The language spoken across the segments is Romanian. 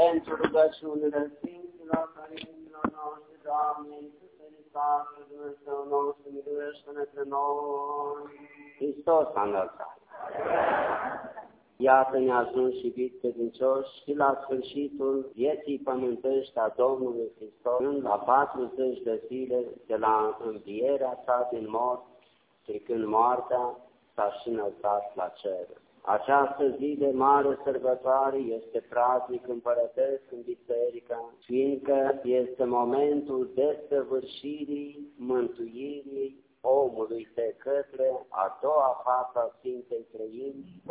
pentru rugăciunile Sfinților Părinților noștri, Doamne, Iisuse Hristos, Dumnezeu nostru, miluiește-ne pe noi. Hristos a înălțat. Iată ne ajuns și iubiți credincioși și la sfârșitul vieții pământești a Domnului Hristos, la 40 de zile de la învierea sa din mort, trecând moartea, s-a și înălțat la cer. Această zi de mare sărbătoare este praznic împărătesc în biserică, fiindcă este momentul desăvârșirii mântuirii omului de către a doua față a Sfintei Trăimi,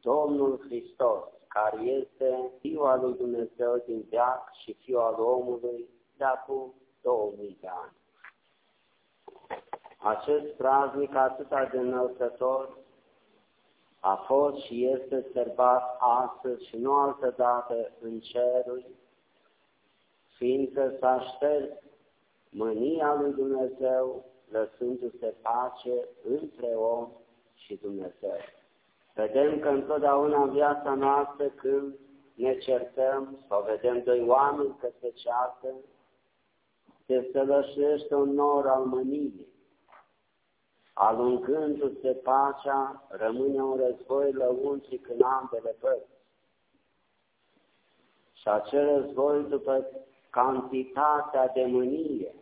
Domnul Hristos, care este Fiul al lui Dumnezeu din veac și Fiul al omului de acum 2000 de ani. Acest praznic atât de înălțător a fost și este sărbat astăzi și nu altă dată în ceruri, fiindcă s-a șters mânia lui Dumnezeu, lăsându-se pace între om și Dumnezeu. Vedem că întotdeauna în viața noastră când ne certăm sau vedem doi oameni că se ceartă, se sălășește un nor al mâniei alungându-se pacea, rămâne un război lăuntric în ambele părți. Și acel război, după cantitatea de mânie,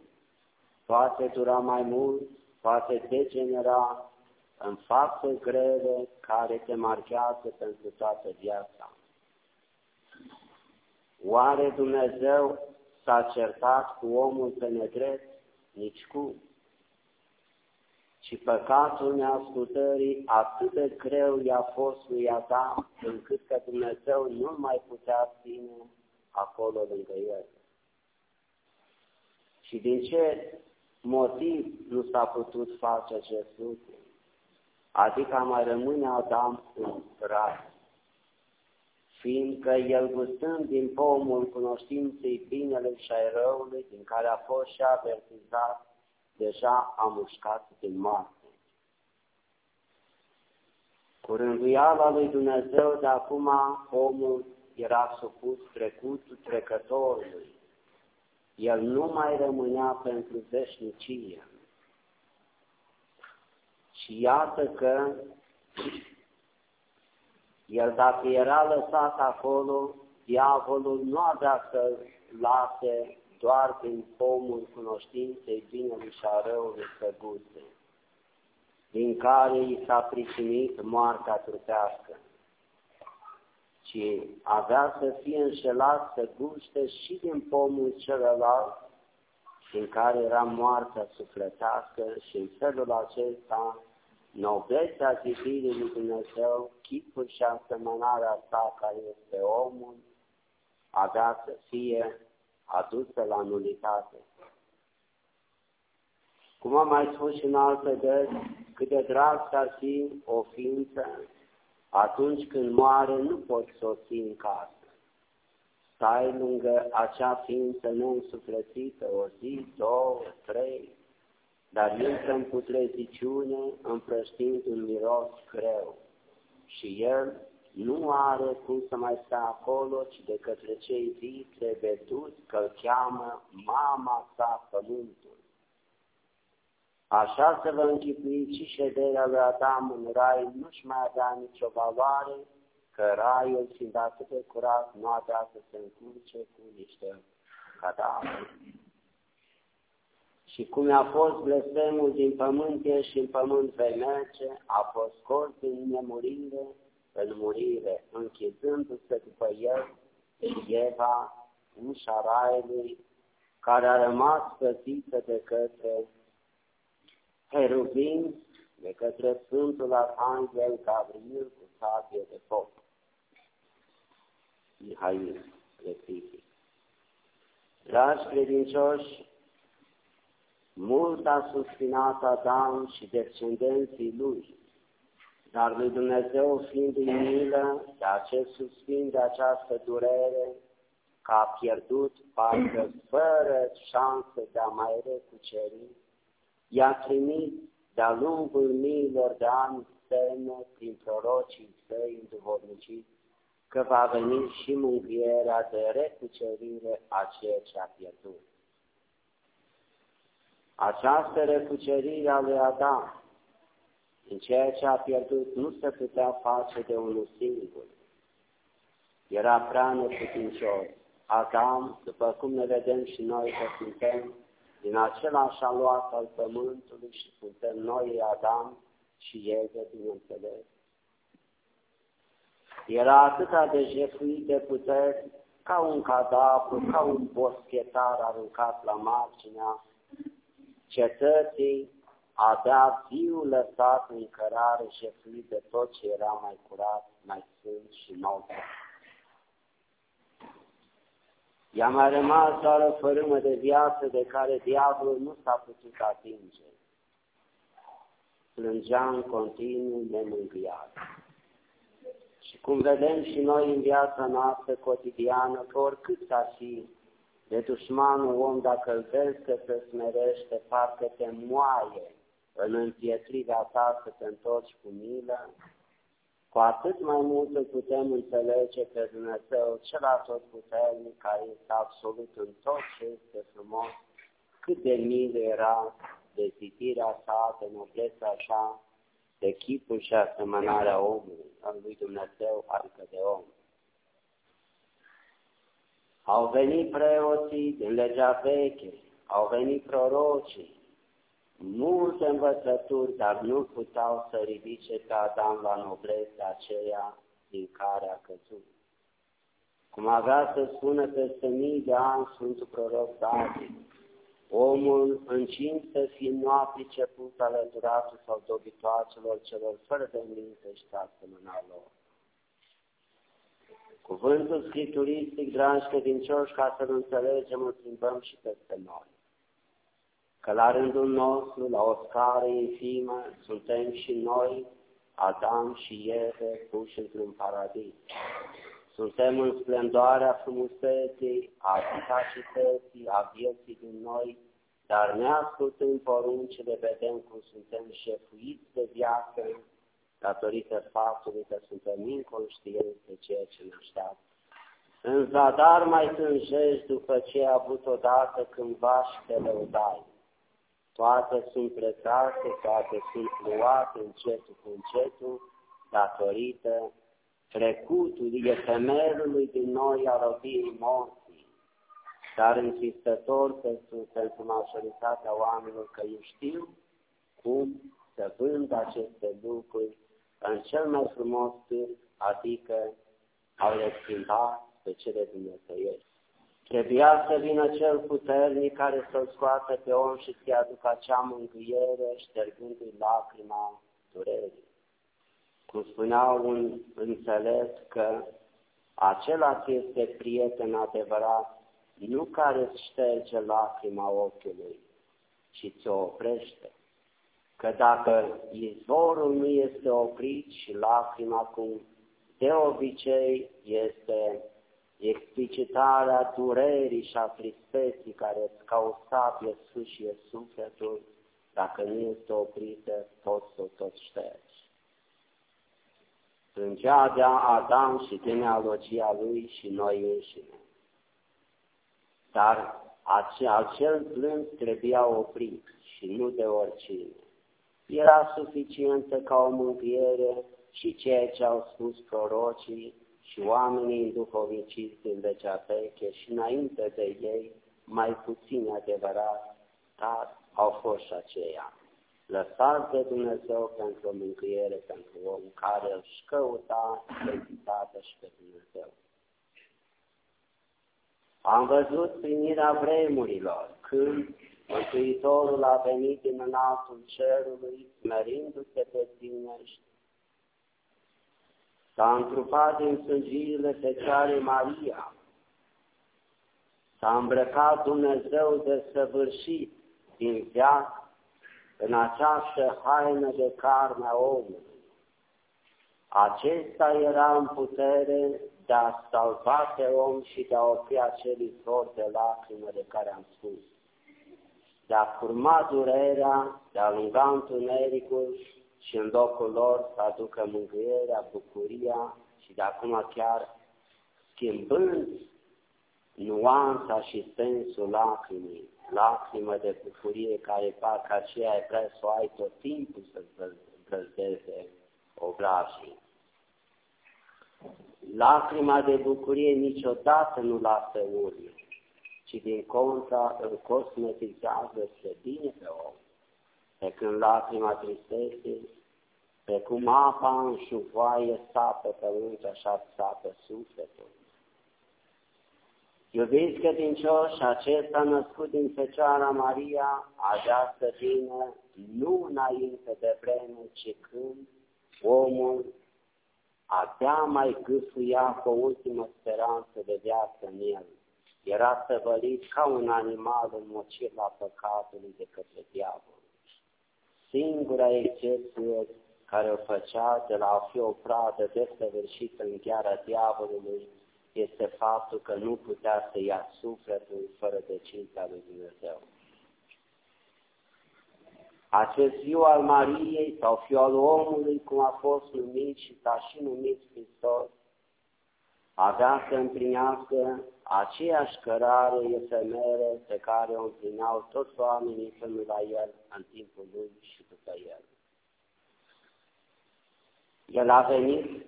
poate dura mai mult, poate degenera în fapte grele care te marchează pentru toată viața. Oare Dumnezeu s-a certat cu omul pe nedrept? Nici cum și păcatul neascultării atât de greu i-a fost lui Adam, încât că Dumnezeu nu mai putea ține acolo lângă el. Și din ce motiv nu s-a putut face acest lucru? Adică mai rămâne Adam în rai, fiindcă el gustând din pomul cunoștinței binele și ai răului, din care a fost și avertizat, deja a mușcat din moarte. Cu rânduiala lui Dumnezeu de acum omul era supus trecutul trecătorului. El nu mai rămânea pentru veșnicie. Și iată că el dacă era lăsat acolo, diavolul nu avea să lase doar din pomul cunoștinței binelui și a răului să guse, din care i s-a pricinit moartea trupească, ci avea să fie înșelat să guste și din pomul celălalt, din care era moartea sufletească și în felul acesta noblețea zidirii lui Dumnezeu, chipul și asemănarea sa care este omul, avea să fie adusă la nulitate. Cum am mai spus și în alte dări, cât de drag ar fi o ființă, atunci când moare nu poți să o ții în casă. Stai lângă acea ființă neînsuflețită o zi, două, trei, dar intră în putreziciune împrăștind un miros greu. Și el nu are cum să mai stea acolo, ci de către cei vii trebuie dus că îl cheamă mama sa pământul. Așa să vă închipuiți și șederea lui Adam în rai nu-și mai avea nicio valoare, că raiul, fiind atât de curat, nu avea să se încurce cu niște cadavre. Și cum a fost blestemul din pământ și în pământ vei merge, a fost scos din nemurire, în murire, închizându-se după el Eva, ușa raiului, care a rămas păzită de către heruvim, de către Sfântul Arhanghel Gabriel cu sabie de foc. Mihail, Refifi. Dragi credincioși, mult a suspinat Adam și descendenții lui, dar lui Dumnezeu fiind în milă de acest suspin, de această durere, că a pierdut parcă fără șansă de a mai recuceri, i-a trimis de-a lungul miilor de ani semne prin prorocii săi înduvorniciți, că va veni și mângâierea de recucerire a ceea ce a pierdut. Această recucerire a lui Adam, în ceea ce a pierdut, nu se putea face de unul singur. Era prea neputincios. Adam, după cum ne vedem și noi că suntem din același aluat al pământului și suntem noi Adam și Eve, bineînțeles. Era atâta de jefuit de puteri ca un cadavru, ca un boschetar aruncat la marginea cetății, avea viu lăsat în cărare jefuit de tot ce era mai curat, mai sfânt și nou. I-a mai rămas doar o fărâmă de viață de care diavolul nu s-a putut atinge. Plângea în continuu nemângâiat. Și cum vedem și noi în viața noastră cotidiană, că oricât s-ar fi de dușmanul om, dacă îl vezi că se smerește, parcă te moaie în împietrirea ta să te întorci cu milă, cu atât mai mult îl putem înțelege pe Dumnezeu, cel tot puternic, care este absolut în tot ce este frumos, cât de milă era de zidirea sa, de nobleța sa, de chipul și asemănarea omului, al lui Dumnezeu, adică de om. Au venit preoții din legea veche, au venit prorocii, multe învățături, dar nu puteau să ridice pe Adam la noblețea aceea din care a căzut. Cum avea să spună peste mii de ani Sfântul Proroc David, omul să fie nu a priceput alăturatul sau dobitoacelor celor fără de minte și asemănarea lor. Cuvântul scrituristic, dragi credincioși, ca să-l înțelegem, îl schimbăm și peste noi că la rândul nostru, la o scară infimă, suntem și noi, Adam și Eve, puși într-un paradis. Suntem în splendoarea frumuseții, a eficacității, a vieții din noi, dar neascultând poruncile, vedem cum suntem șefuiți de viață, datorită faptului că suntem inconștienți de ceea ce ne așteaptă. În zadar mai tânjești după ce ai avut odată cândva și te lăudai toate sunt plecate, toate sunt luate încetul cu încetul, datorită trecutului efemerului din noi a robiei morții, dar întristător pentru, pentru majoritatea oamenilor că eu știu cum să vând aceste lucruri în cel mai frumos târg, adică au le schimbat pe cele dumnezeiești. Trebuia să vină cel puternic care să-l scoată pe om și să-i aducă acea mângâiere, ștergându-i lacrima durerii. Cum spunea un înțeles că acela este prieten adevărat, nu care îți șterge lacrima ochiului, ci ți-o oprește. Că dacă izvorul nu este oprit și lacrima, cum de obicei este explicitarea durerii și a tristeții care îți ca o sabie sfâșie sufletul, dacă nu este oprită, poți să o tot ștergi. Plângea de Adam și genealogia lui și noi înșine. Dar acel plâns trebuia oprit și nu de oricine. Era suficientă ca o mângâiere și ceea ce au spus prorocii și oamenii înduhovniciți din vecea veche și înainte de ei, mai puțin adevărat, dar au fost și aceia. Lăsați de Dumnezeu pentru o mângâiere pentru om care își căuta identitatea și pe Dumnezeu. Am văzut primirea vremurilor, când Mântuitorul a venit din înaltul cerului, merindu-se pe tine s-a întrupat din sângirile Fecioarei Maria, s-a îmbrăcat Dumnezeu de săvârșit din viață în această haină de carne a omului. Acesta era în putere de a salva pe om și de a opri acel izvor de lacrimă de care am spus, de a curma durerea, de a lunga întunericul și în locul lor să aducă mângâierea, bucuria și de acum chiar schimbând nuanța și sensul lacrimii, lacrimă de bucurie care parcă aceea ai vrea să o ai tot timpul să brăzdeze obrajii. Lacrima de bucurie niciodată nu lasă urme, ci din contra îl cosmetizează spre bine pe om. Pe când lacrima tristeței, pe cum apa în șuvoaie sapă pământul, așa sapă sufletul. Iubiți credincioși, acesta născut din Fecioara Maria avea să vină nu înainte de vreme, ci când omul abia mai gâfâia cu o ultimă speranță de viață în el. Era săvălit ca un animal înmocit la păcatului de către diavol. Singura excepție care o făcea de la a fi o pradă desăvârșită în gheara diavolului este faptul că nu putea să ia sufletul fără decizia lui Dumnezeu. Acest fiu al Mariei sau fiu al omului, cum a fost numit și s-a și numit Hristos, avea să împlinească aceeași cărare efemere pe care o împlineau toți oamenii până la el în timpul lui și după el. El a venit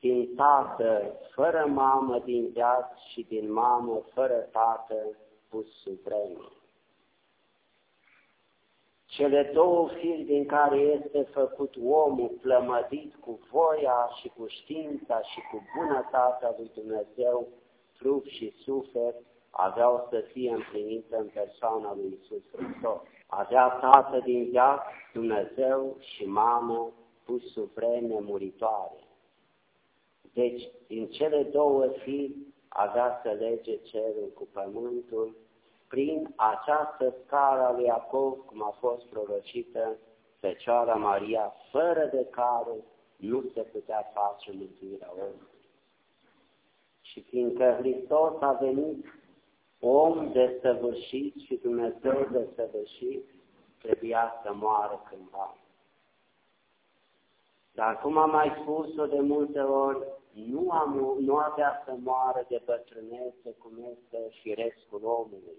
din tată fără mamă din viață și din mamă fără tată pus suprem. Cele două firi din care este făcut omul plămădit cu voia și cu știința și cu bunătatea lui Dumnezeu, trup și suflet, aveau să fie împlinite în persoana lui Isus Hristos. Avea tată din viață, Dumnezeu și mamă, pus supreme muritoare. Deci, din cele două firi avea să lege cerul cu pământul prin această scară a lui Iacov, cum a fost prorocită Fecioara Maria, fără de care nu se putea face mântuirea omului. Și fiindcă Hristos a venit om de săvârșit și Dumnezeu de săvârșit, trebuia să moară cândva. Dar cum am mai spus-o de multe ori, nu, am, nu avea să moară de bătrânețe cum este firescul omului.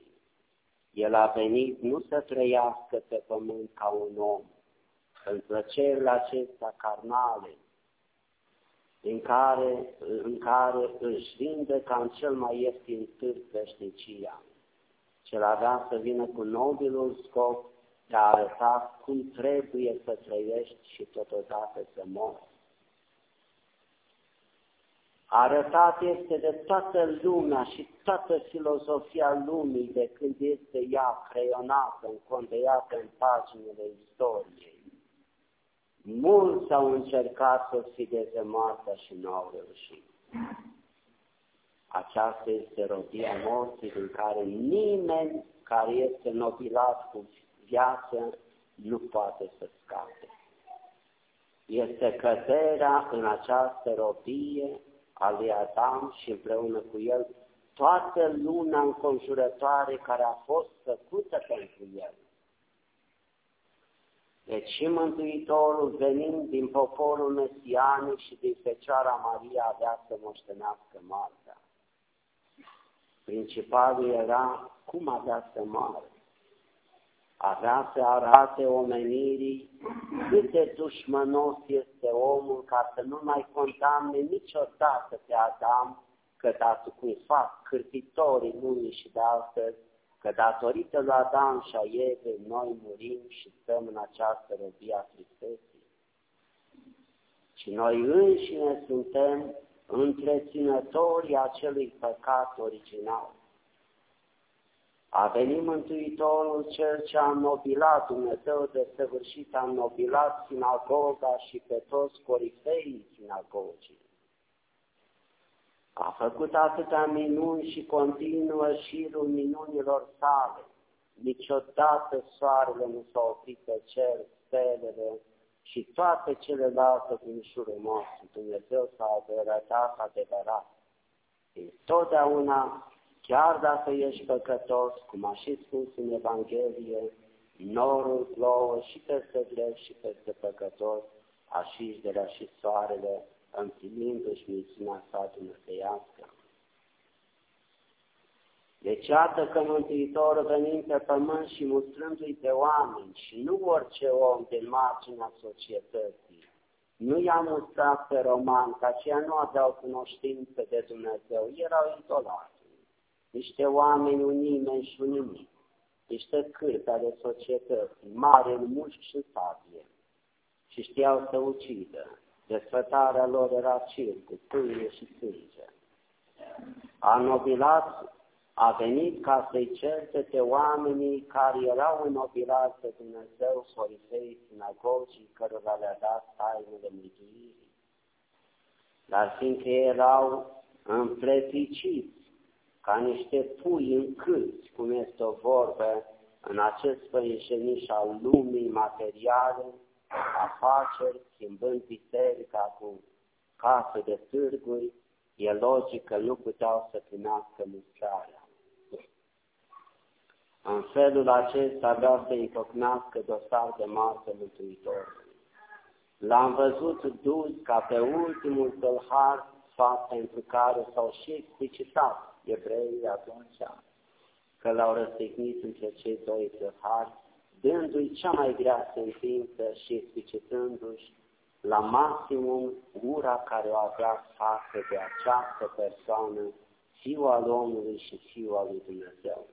El a venit nu să trăiască pe pământ ca un om, în plăcerile acestea carnale, în care, în care își vinde ca în cel mai ieftin târg veșnicia. Cel avea să vină cu nobilul scop de a arăta cum trebuie să trăiești și totodată să mori. Arătat este de toată lumea și toată filozofia lumii de când este ea creionată, încondeiată în paginile istoriei. Mulți au încercat să sfideze moartea și nu au reușit. Aceasta este rodia morții din care nimeni care este nobilat cu viață nu poate să scape. Este căderea în această robie al lui Adam și împreună cu el toată luna înconjurătoare care a fost făcută pentru el. Deci și Mântuitorul venind din poporul mesianic și din Fecioara Maria avea să moștenească moartea. Principalul era cum avea să moară avea să arate omenirii cât de dușmănos este omul ca să nu mai condamne niciodată pe Adam că datul cum fac cârpitorii lumii și de astăzi, că datorită lui Adam și a Evei noi murim și stăm în această robie a tristeții. Și noi înșine suntem întreținătorii acelui păcat original. A venit Mântuitorul Cel ce a înnobilat Dumnezeu de săvârșit, a înnobilat sinagoga și pe toți corifeii sinagogii. A făcut atâtea minuni și continuă șirul minunilor sale. Niciodată soarele nu s-a oprit pe cer, stelele și toate celelalte din jurul nostru. Dumnezeu s-a arătat adevărat. Întotdeauna Chiar dacă ești păcătos, cum a și spus în Evanghelie, norul plouă și peste drept și peste păcătos, așa de la și soarele, împlinindu-și misiunea sa dumnezeiască. Deci iată că Mântuitorul venim pe pământ și mustrându-i pe oameni și nu orice om din marginea societății. Nu i-a mustrat pe roman, că aceia nu aveau cunoștință de Dumnezeu, erau idolați. Niște oameni, un nimeni și un nimic. Niște cârpe ale societății, mare în mușc și sabie. Și știau să ucidă. Desfătarea lor era circul, pâine și sânge. A nobilat a venit ca să-i certe pe oamenii care erau înnobilați de Dumnezeu, Sorisei, sinagogii, cărora le-a dat tainele mântuirii. Dar fiindcă erau împleticiți ca niște pui încâți, cum este o vorbă, în acest păișeniș al lumii materiale, afaceri, schimbând biserica cu case de târguri, e logic că nu puteau să primească mustrarea. În felul acesta avea să-i făcnească dosar de moarte Mântuitorului. L-am văzut dus ca pe ultimul tălhar, fapt pentru care s-au și explicitat evreii atunci, că l-au răstignit între cei doi tălhari, dându-i cea mai grea sentință și explicitându-și la maximum ura care o avea față de această persoană, fiul al omului și fiul al lui Dumnezeu.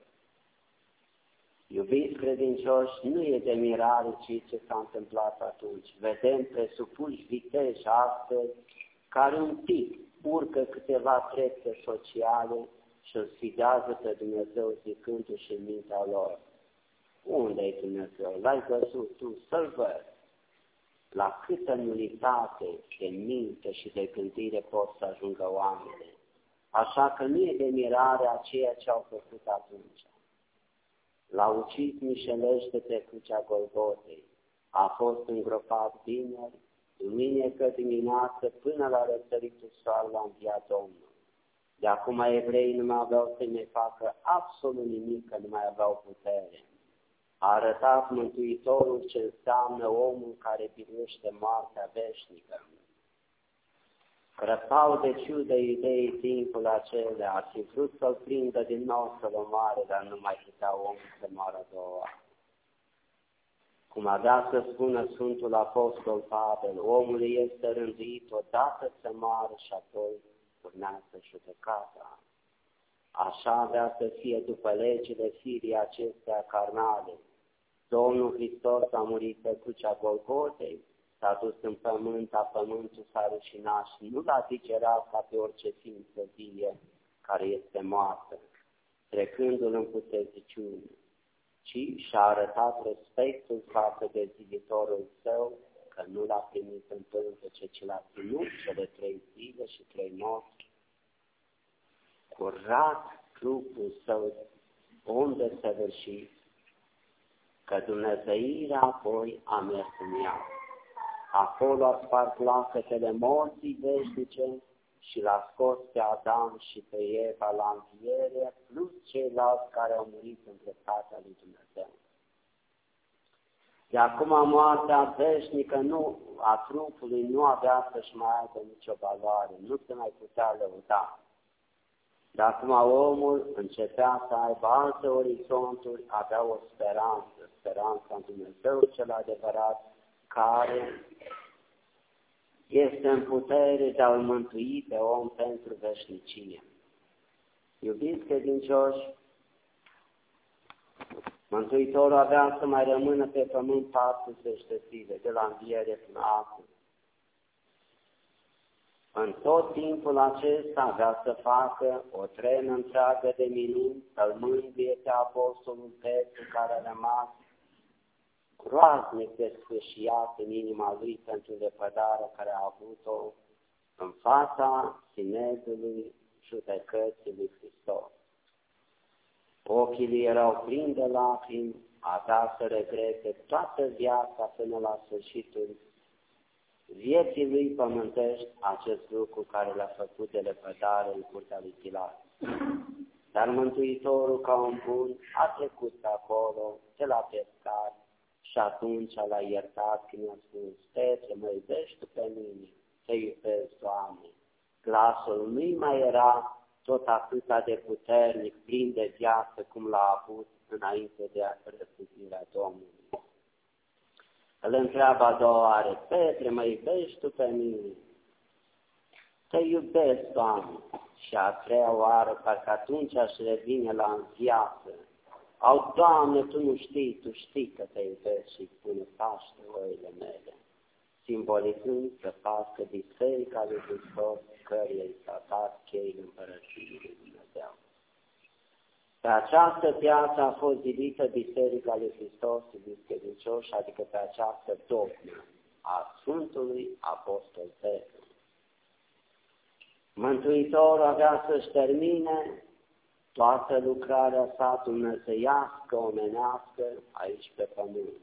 Iubiți credincioși, nu e de mirare ci ce s-a întâmplat atunci. Vedem presupuși viteji astăzi care un pic urcă câteva trepte sociale și îl sfidează pe Dumnezeu zicându-și în mintea lor. unde e Dumnezeu? L-ai văzut tu? Să-L văd. La câtă nulitate de minte și de gândire pot să ajungă oamenii. Așa că nu e de mirare a ceea ce au făcut atunci. L-a ucis mișelește pe crucea Golgotei. A fost îngropat vineri, duminică dimineață, până la răsăritul soare la înviat Domnul. De acum evreii nu mai aveau să ne facă absolut nimic, că nu mai aveau putere. A arătat Mântuitorul ce înseamnă omul care biruiește moartea veșnică. Crăpau de ciudă idei timpul acela, ar fi vrut să-l prindă din nou să-l omoare, dar nu mai putea omul să moară două Cum avea să spună Sfântul Apostol Pavel, omul este rânduit odată să moară și apoi urmează judecata. Așa avea să fie după legile firii acestea carnale. Domnul Hristos a murit pe crucea Golgotei, s-a dus în pământ, a pământul s-a rușinat și nu l-a digerat ca pe orice ființă vie care este moartă, trecându-l în puteziciune, ci și-a arătat respectul față de ziditorul său, că nu l-a primit în ce ci l-a ținut cele trei zile și trei nopți, curat trupul său unde săvârșit, că Dumnezeirea apoi a mers în ea. Acolo a spart lacătele morții veșnice și l-a scos pe Adam și pe Eva la înviere, plus ceilalți care au murit în dreptatea lui Dumnezeu. De acum moartea veșnică nu, a trupului nu avea să-și mai aibă nicio valoare, nu se mai putea lăuda. De acum omul începea să aibă alte orizonturi, avea o speranță, speranța în Dumnezeu cel adevărat, care este în putere de a-L mântui pe om pentru veșnicie. Iubiți credincioși, Mântuitorul avea să mai rămână pe pământ 40 de zile, de la înviere până acum. În tot timpul acesta avea să facă o trenă întreagă de minuni, să-l mângâie pe Apostolul Petru care a rămas groaznic de sfârșiat în inima lui pentru lepădarea care a avut-o în fața sinedului judecății lui Hristos. Ochii lui erau plini de lacrimi, avea să regrete toată viața până la sfârșitul vieții lui pământești acest lucru care l-a făcut de lepădare în curtea lui Pilat. Dar Mântuitorul, ca un bun, a trecut pe acolo, de la pescar, și atunci l-a iertat când i-a spus, Petre, mă iubești tu pe mine, te iubesc, Doamne. Glasul nu mai era tot atâta de puternic, plin de viață, cum l-a avut înainte de răsplătirea Domnului. Îl întreabă a doua oară, Petre, mă iubești tu pe mine? Te iubesc, Doamne. Și a treia oară, parcă atunci aș revine la viață. Au, Doamne, Tu nu știi, Tu știi că te iubesc și spune, paște oile mele simbolizând că pască Biserica lui Hristos, căreia i s-a dat cheile Împărăției lui Dumnezeu. Pe această piață a fost zidită Biserica lui Hristos, iubiți credincioși, adică pe această dogmă a Sfântului Apostol Petru. Mântuitorul avea să-și termine toată lucrarea sa dumnezeiască, omenească, aici pe pământ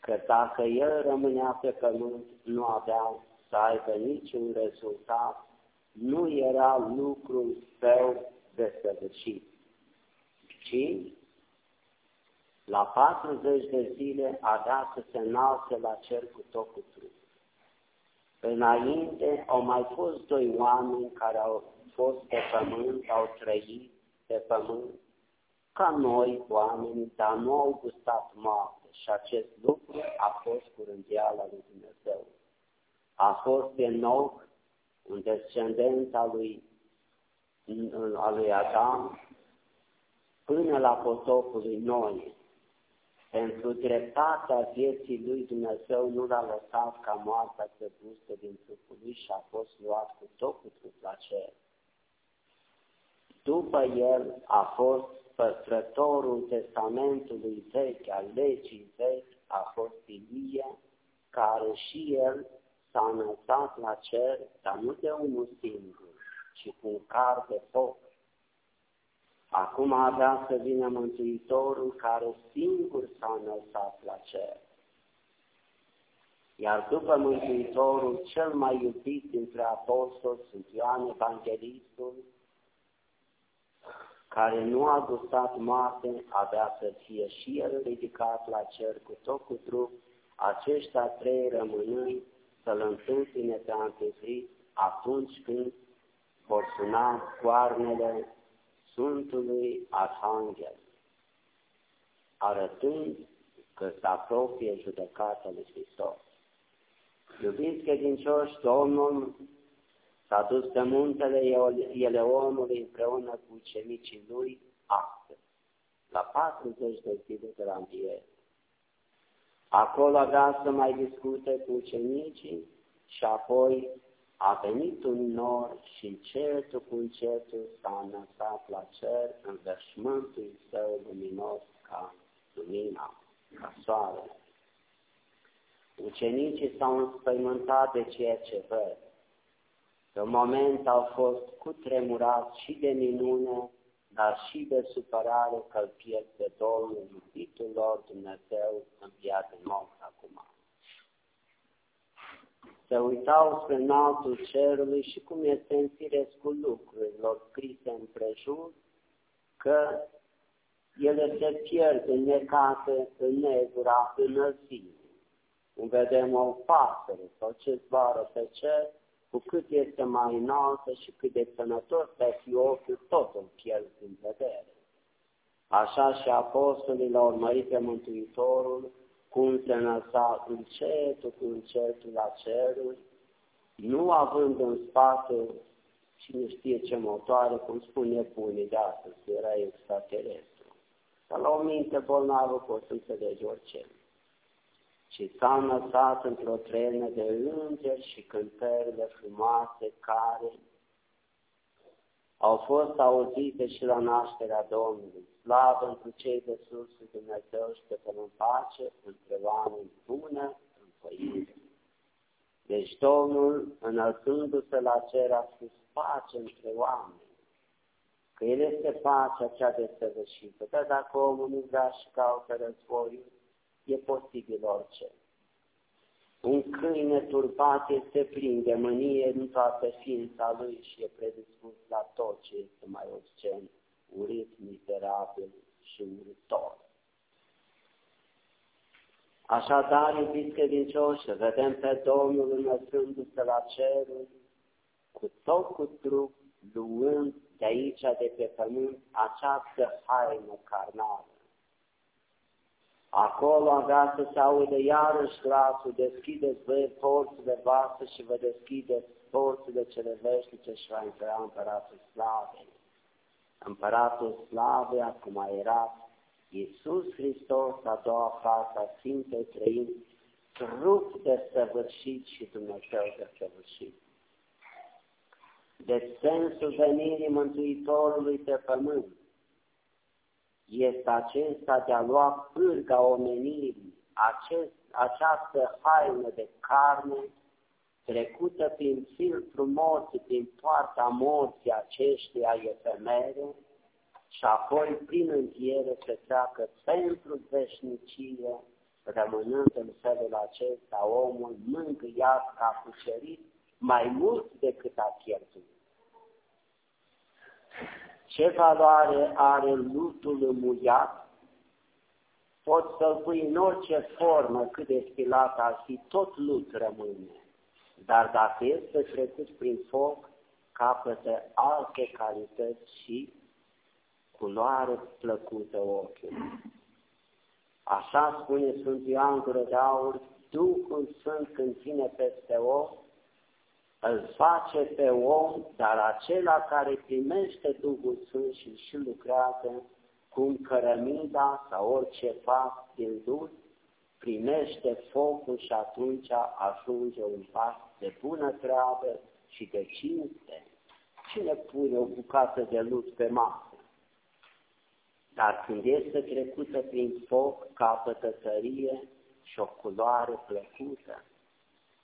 că dacă el rămânea pe pământ, nu avea să aibă niciun rezultat, nu era lucrul său desăvârșit, ci la 40 de zile avea să se înalțe la cer cu tot cu trup. Înainte au mai fost doi oameni care au fost pe pământ, au trăit pe pământ, ca noi oameni, dar nu au gustat moarte și acest lucru a fost curândiala lui Dumnezeu. A fost nou un descendent al lui, al lui Adam până la potopul lui Noi. Pentru dreptatea vieții lui Dumnezeu nu l-a lăsat ca moartea să gustă din trupul lui și a fost luat cu tot cu trup la cer. După el a fost păstrătorul testamentului vechi, al legii vechi, a fost Ilie, care și el s-a înălțat la cer, dar nu de unul singur, ci cu un car de foc. Acum avea să vină Mântuitorul care singur s-a înălțat la cer. Iar după Mântuitorul cel mai iubit dintre apostoli sunt Ioan Evanghelistul, care nu a gustat moarte, avea să fie și el ridicat la cer cu tot cu trup, aceștia trei rămânând să-l întâmpine pe Anticrist atunci când vor suna coarnele Sfântului Arhanghel, arătând că se apropie judecata lui Hristos. Iubiți credincioși, Domnul S-a dus pe muntele Eleonului împreună cu ucenicii lui astăzi, la 40 de zile de la înviere. Acolo avea să mai discute cu ucenicii și apoi a venit un nor și încetul cu încetul s-a înălțat la cer în veșmântul său luminos ca lumina, ca soare. Ucenicii s-au înspăimântat de ceea ce văd în moment au fost cutremurați și de minune, dar și de supărare că îl pierd pe Domnul, iubitul lor Dumnezeu, înviat în nou acum. Se uitau spre înaltul cerului și cum este în firescul lucrurilor scrise împrejur, că ele se pierd necate în negura înălțime. Când vedem o pasăre sau ce zboară pe cer, cu cât este mai înaltă și cât de sănătos pe fi ochiul, tot îl pierd din vedere. Așa și apostolii l-au urmărit pe Mântuitorul, cum se înălța încetul cu încetul la cerul, nu având în spate cine știe ce motoare, cum spune punii de astăzi, era extraterestru. Dar la o minte bolnavă poți să înțelegi orice și s-a înălțat într-o trenă de îngeri și cântările frumoase care au fost auzite și la nașterea Domnului. Slavă pentru cei de sus și Dumnezeu și pe în pace, între oameni bună, înfăire. Deci Domnul, înălțându-se la cer, a spus pace între oameni. Că El este pacea cea de săvârșită. Dar dacă omul nu vrea și caută războiul, e posibil orice. Un câine turbat este plin de mânie în toată ființa lui și e predispus la tot ce este mai obscen, urit, mizerabil și uritor. Așadar, iubiți credincioși, vedem pe Domnul înălțându-se la cerul, cu tot cu trup, luând de aici, de pe pământ, această haină carnală. Acolo avea să se audă iarăși glasul, deschideți voi porțile voastre și vă deschideți porțile cele veșnice și va intra împăratul slavei. Împăratul slavei, acum era Iisus Hristos, a doua față a Sfintei Trăini, trup de săvârșit și Dumnezeu de săvârșit. Deci sensul venirii Mântuitorului pe pământ este acesta de a lua pârga omenirii, acest, această haină de carne trecută prin filtru morții, prin poarta morții aceștia efemere și apoi prin înviere să treacă pentru veșnicie, rămânând în felul acesta omul mângâiat ca cucerit mai mult decât a cheltuit. Ce valoare are lutul muiat? Poți să-l pui în orice formă, cât de stilat ar fi, tot lut rămâne. Dar dacă este trecut prin foc, capătă alte calități și culoare plăcută ochiului. Așa spune Sfânt Ioan Gură de Aur, Duhul Sfânt când ține peste om, îl face pe om, dar acela care primește Duhul Sfânt și și lucrează cum cărămida sau orice fapt din Duh, primește focul și atunci ajunge un pas de bună treabă și de cinste. Cine pune o bucată de lut pe masă? Dar când este trecută prin foc, capătă tărie și o culoare plăcută.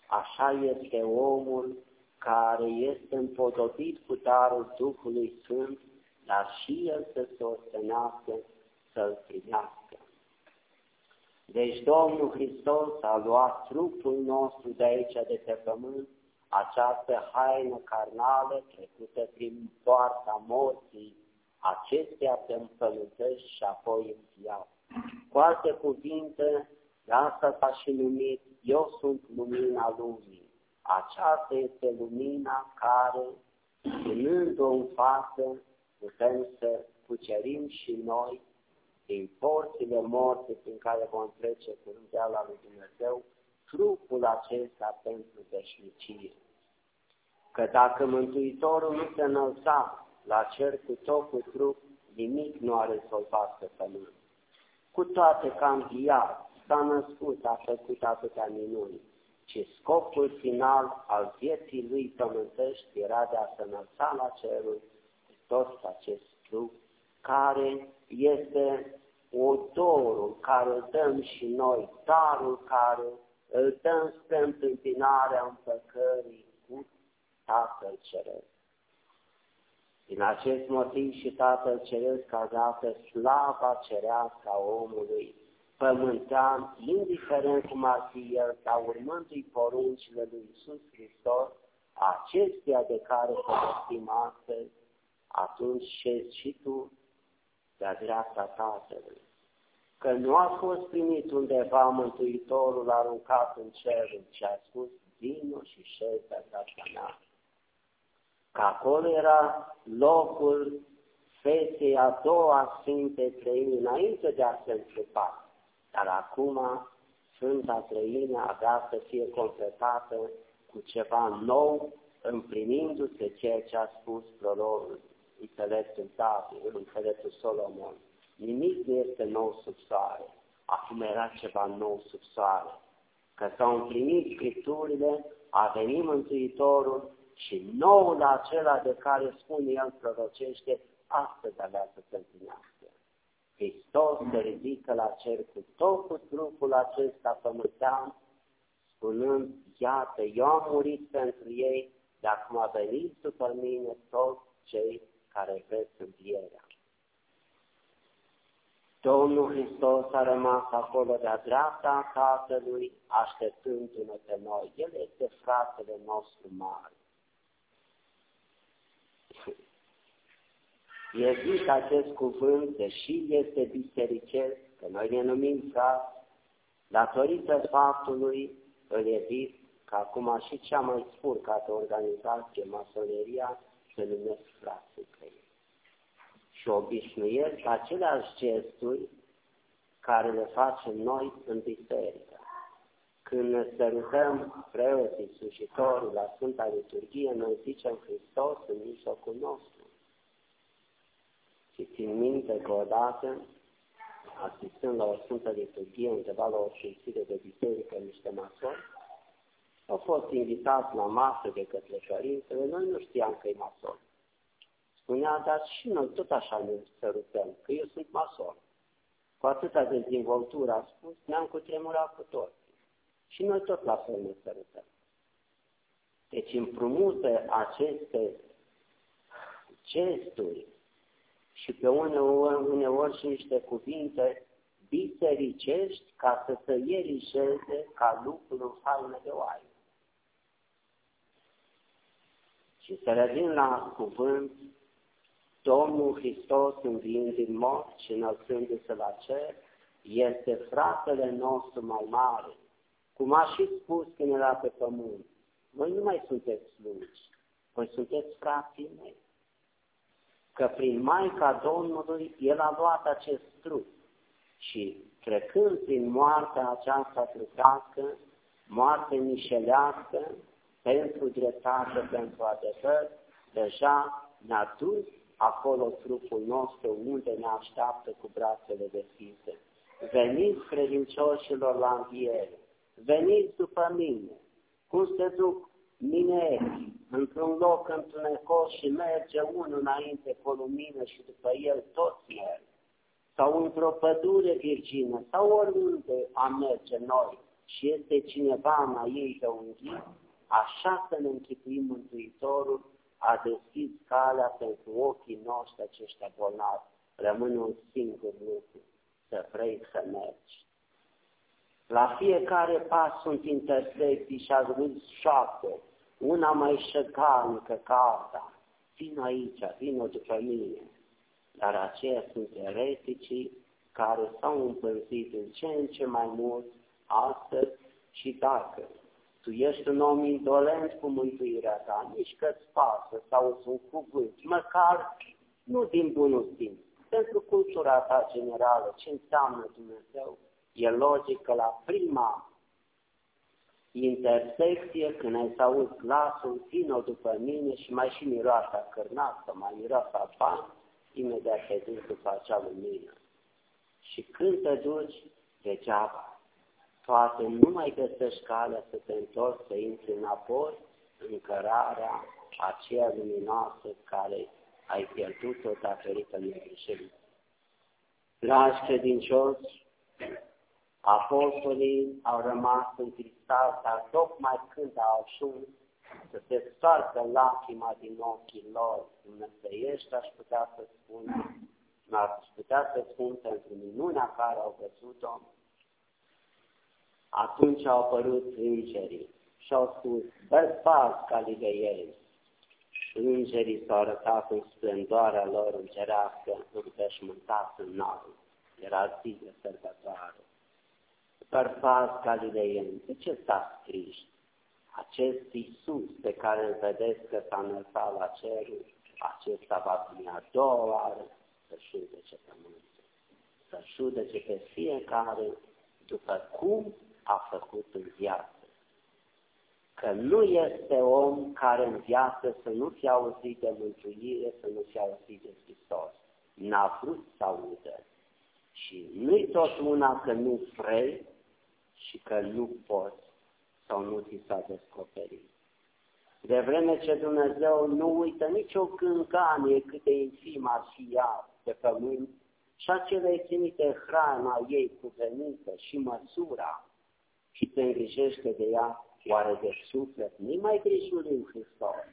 Așa este omul care este împodobit cu darul Duhului Sfânt, dar și el să se ostenească, să-l primească. Deci Domnul Hristos a luat trupul nostru de aici, de pe pământ, această haină carnală trecută prin poarta morții, acestea se împământești și apoi înviat. Cu alte cuvinte, de asta s-a și numit, eu sunt lumina lumii. Aceasta este lumina care, ținând-o în față, putem să cucerim și noi din porțile morte prin care vom trece cu rândeala lui Dumnezeu, trupul acesta pentru veșnicie. Că dacă Mântuitorul nu se înălța la cer cu tot cu trup, nimic nu are să-l facă pământ. Cu toate că am viat, s-a născut, a făcut atâtea minuni, ci scopul final al vieții lui pământești era de a se înălța la cerul tot acest trup, care este odorul care îl dăm și noi, darul care îl dăm spre întâmpinarea împăcării cu Tatăl Ceresc. Din acest motiv și Tatăl Ceresc a dat slava cerească a omului pământean, indiferent cum ar fi el, ca urmându-i poruncile lui Iisus Hristos, acestea de care povestim astăzi, atunci șezi și tu de-a dreapta Tatălui. Că nu a fost primit undeva Mântuitorul aruncat în cer, ci a spus, vino și șezi de dreapta mea că acolo era locul fetei a doua Sfinte Trăini înainte de a se întrupa. Dar acum Sfânta Trăine avea să fie completată cu ceva nou, împlinindu-se ceea ce a spus prorocul înțeleptul David, înțeleptul Solomon. Nimic nu este nou sub soare. Acum era ceva nou sub soare. Că s-au împlinit Scripturile, a venit Mântuitorul și noul acela de care spune el prorocește, astăzi avea să se împlinească. Hristos se ridică la cer cu tot cu trupul acesta pământean, spunând, iată, eu am murit pentru ei, de acum a venit după mine toți cei care vreți învierea. Domnul Hristos a rămas acolo de-a dreapta Tatălui, așteptându-ne pe noi. El este fratele nostru mare. E zis acest cuvânt, deși este bisericesc, că noi ne numim frați, datorită faptului, îl evit că acum și cea mai spurcată organizație, masoneria, se numesc frații pe ei. Și obișnuiesc aceleași gesturi care le facem noi în biserică. Când ne sărutăm preoții, slujitorii la Sfânta Liturghie, noi zicem Hristos în mijlocul nostru. Și țin minte că odată, asistând la o Sfântă Liturghie, undeva la o sfințire de biserică, niște masori, au fost invitați la masă de către părintele, noi nu știam că e mason. Spunea, dar și noi tot așa ne sărutăm, că eu sunt mason. Cu atâta dezvoltură a spus, ne-am cutremurat cu toți. Și noi tot la fel ne sărutăm. Deci împrumută aceste gesturi și pe uneori, uneori și niște cuvinte bisericești ca să se ierișeze ca lucruri în faină de oaie. Și să revin la cuvânt, Domnul Hristos înviind din mort și înălțându-se la cer, este fratele nostru mai mare. Cum a și spus când era pe pământ, voi nu mai sunteți slugi, voi sunteți frații mei. Că prin Maica Domnului El a luat acest trup și trecând prin moartea aceasta trupească, moarte mișelească, pentru dreptate, pentru adevăr, deja ne-a dus acolo trupul nostru unde ne așteaptă cu brațele deschise. Veniți credincioșilor la înviere, veniți după mine, cum se duc mineri într-un loc întunecos și merge unul înainte cu lumină și după el toți merg, sau într-o pădure virgină, sau oriunde am merge noi și este cineva mai ei de un ghid, Așa să ne închipuim Mântuitorul a deschis calea pentru ochii noștri aceștia bolnavi. Rămâne un singur lucru, să vrei să mergi. La fiecare pas sunt intersecții și azi șapte, una mai șăcanică ca alta. Vin aici, vin după mine. Dar aceia sunt ereticii care s-au împânzit în ce în ce mai mult astăzi și dacă tu ești un om indolent cu mântuirea ta, nici că-ți pasă sau un cuvânt, măcar nu din bunul simț, pentru cultura ta generală, ce înseamnă Dumnezeu, e logic că la prima intersecție, când ai să auzi glasul, vină după mine și mai și miroasa cărnată, mai miroasa bani, imediat te duci după acea lumină. Și când te duci, degeaba poate nu mai găsești calea să te întorci, să intri înapoi în cărarea aceea luminoasă care ai pierdut-o datorită negrijării. Dragi credincioși, apostolii au rămas în cristal, dar tocmai când au ajuns să se stoarcă lacrima din ochii lor dumnezeiești, aș putea să spun, aș putea să spun pentru minunea care au văzut-o, atunci au apărut îngerii și au spus, bărbați Galileieni, îngerii s-au arătat în splendoarea lor îngerească, înveșmântați în navă. Era zi de sărbătoare. Bărbați Galileieni, de ce stați triști? Acest Iisus pe care îl vedeți că s-a înălțat la cerul, acesta va veni a doua oară să judece pământul, să judece pe fiecare după cum a făcut în viață. Că nu este om care în viață să nu fie auzit de mântuire, să nu fie auzit de Hristos. N-a vrut să audă. Și nu-i tot una că nu vrei și că nu poți sau nu ți s-a descoperit. De vreme ce Dumnezeu nu uită nicio cânganie cât de infim ar fi ea pe pământ, și acele îi trimite hrana ei cuvenită și măsura și te îngrijește de ea, oare de suflet, nu mai grijul în Hristos.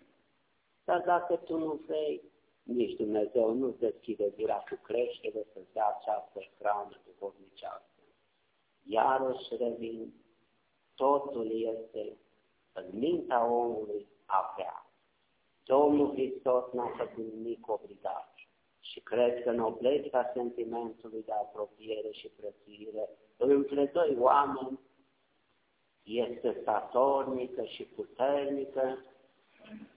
Dar dacă tu nu vrei, nici Dumnezeu nu deschide gura cu creștere să-ți dea această hrană duhovnicească. Iarăși revin, totul este în mintea omului a vrea. Domnul Hristos n-a făcut nimic obligat și cred că noblețea sentimentului de apropiere și prețuire între doi oameni este statornică și puternică,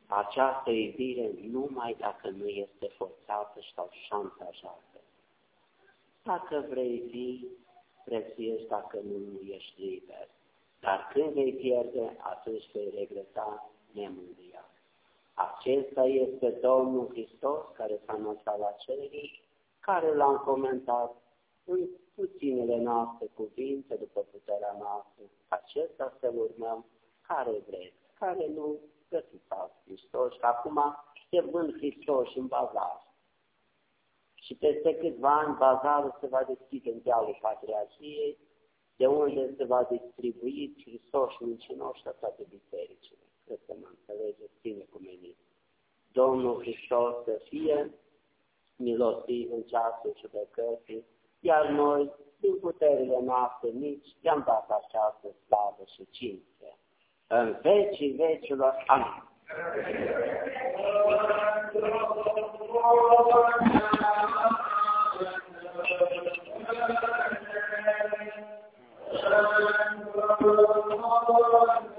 această iubire numai dacă nu este forțată sau șantajată. Dacă vrei fi, prețuiești, dacă nu, nu ești liber. Dar când vei pierde, atunci vei regreta nemândria. Acesta este Domnul Hristos care s-a născut la cerii, care l-am comentat în puținele noastre cuvinte, după puterea noastră. Acesta să urmăm care vreți, care nu, găsiți alt Hristos. Și acum se vând Hristos în bazar. Și peste câțiva ani bazarul se va deschide în dealul Patriarhiei, de unde se va distribui Hristos mincinoși la toate bisericile. Cred că mă înțelegeți, ține cu mine. Domnul Hristos să fie milostiv în ceasul judecății, iar noi, din puterile noastre mici, i-am dat această slavă și cinste. În vecii vecilor. Amin. Thank you.